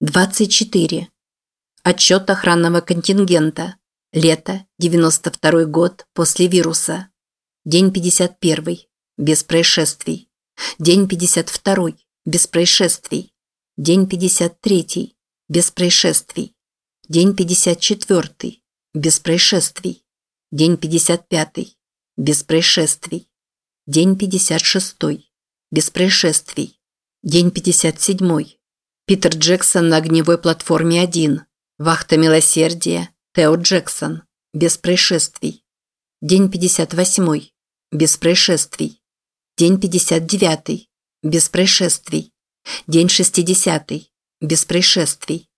24. Отчет охранного контингента. Лето, 92 год после вируса. День 51. Без происшествий. День 52. Без происшествий. День 53. Без происшествий. День 54. Без происшествий. День 55. Без происшествий. День 56. Без происшествий. День 57. Питер Джексон на огневой платформе 1. Вахта милосердия. Тео Джексон. Без происшествий. День 58. Без происшествий. День 59. Без происшествий. День 60. Без происшествий.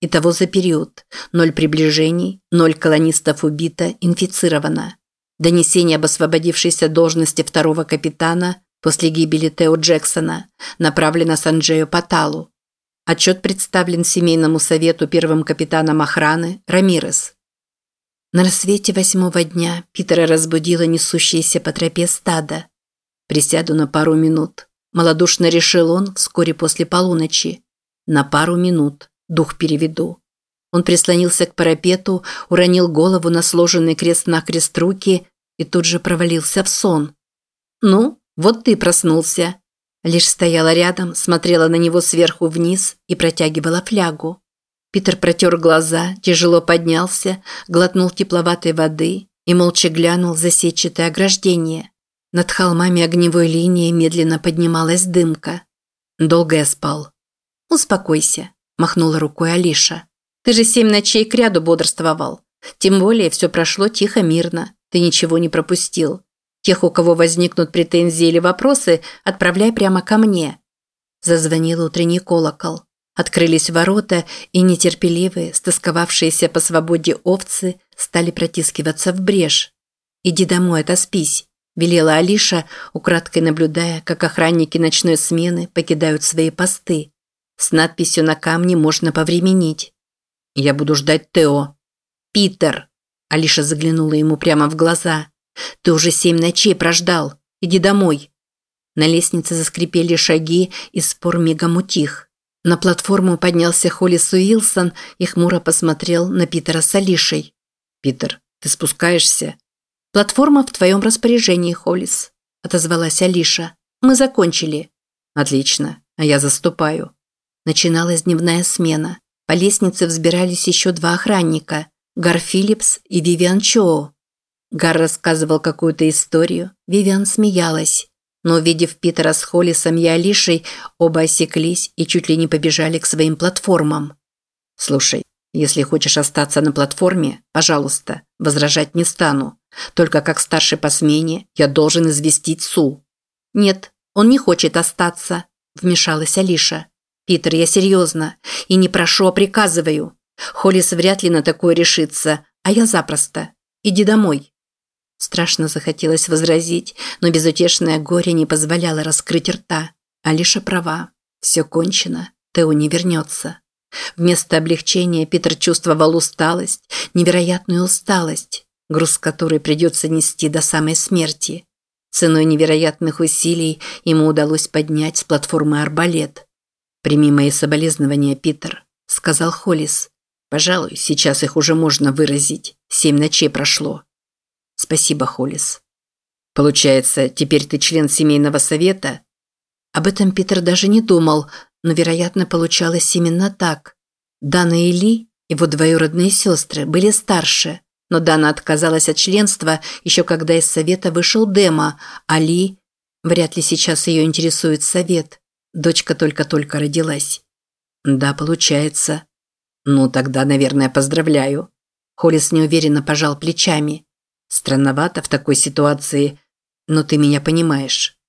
Итого за период. Ноль приближений, ноль колонистов убито, инфицировано. Донесение об освободившейся должности второго капитана после гибели Тео Джексона направлено Санджею Паталу. Отчет представлен семейному совету первым капитаном охраны Рамирес. На рассвете восьмого дня Питера разбудило несущееся по тропе стадо. «Присяду на пару минут», – малодушно решил он вскоре после полуночи. «На пару минут. Дух переведу». Он прислонился к парапету, уронил голову на сложенный крест-накрест руки и тут же провалился в сон. «Ну, вот ты проснулся», Лишь стояла рядом, смотрела на него сверху вниз и протягивала флягу. Питер протер глаза, тяжело поднялся, глотнул тепловатой воды и молча глянул за сетчатое ограждение. Над холмами огневой линии медленно поднималась дымка. Долго я спал. «Успокойся», – махнула рукой Алиша. «Ты же семь ночей кряду бодрствовал. Тем более все прошло тихо-мирно. Ты ничего не пропустил. Тех, у кого возникнут претензии или вопросы, отправляй прямо ко мне. Зазвонил утренний колокол. Открылись ворота, и нетерпеливые, стосковавшиеся по свободе овцы, стали протискиваться в брешь. «Иди домой, отоспись», – велела Алиша, украдкой наблюдая, как охранники ночной смены покидают свои посты. С надписью на камне можно повременить. «Я буду ждать Тео». «Питер!» – Алиша заглянула ему прямо в глаза. Ты уже семь ночей прождал. Иди домой. На лестнице заскрипели шаги, и спор мигом утих. На платформу поднялся Холлис Уилсон и хмуро посмотрел на Питера с Алишей. «Питер, ты спускаешься?» «Платформа в твоем распоряжении, Холлис», – отозвалась Алиша. «Мы закончили». «Отлично, а я заступаю». Начиналась дневная смена. По лестнице взбирались еще два охранника – Гар Филлипс и Вивиан Чоу. Гар рассказывал какую-то историю, Вивиан смеялась. Но увидев Питера с Холлисом и Алишей, оба осеклись и чуть ли не побежали к своим платформам. «Слушай, если хочешь остаться на платформе, пожалуйста, возражать не стану. Только как старший по смене я должен известить Су». «Нет, он не хочет остаться», – вмешалась Алиша. «Питер, я серьезно. И не прошу, а приказываю. Холлис вряд ли на такое решится, а я запросто. Иди домой». Страшно захотелось возразить, но безутешное горе не позволяло раскрыть рта. Алиша права. Все кончено. Тео не вернется. Вместо облегчения Питер чувствовал усталость, невероятную усталость, груз которой придется нести до самой смерти. Ценой невероятных усилий ему удалось поднять с платформы арбалет. «Прими мои соболезнования, Питер», – сказал Холлис. «Пожалуй, сейчас их уже можно выразить. Семь ночей прошло». Спасибо, Холлис. Получается, теперь ты член семейного совета? Об этом Питер даже не думал, но, вероятно, получалось именно так. Дана и Ли, его двоюродные сестры, были старше, но Дана отказалась от членства еще когда из совета вышел Дема, а Ли... Вряд ли сейчас ее интересует совет. Дочка только-только родилась. Да, получается. Ну, тогда, наверное, поздравляю. Холлис неуверенно пожал плечами. Странновато в такой ситуации, но ты меня понимаешь.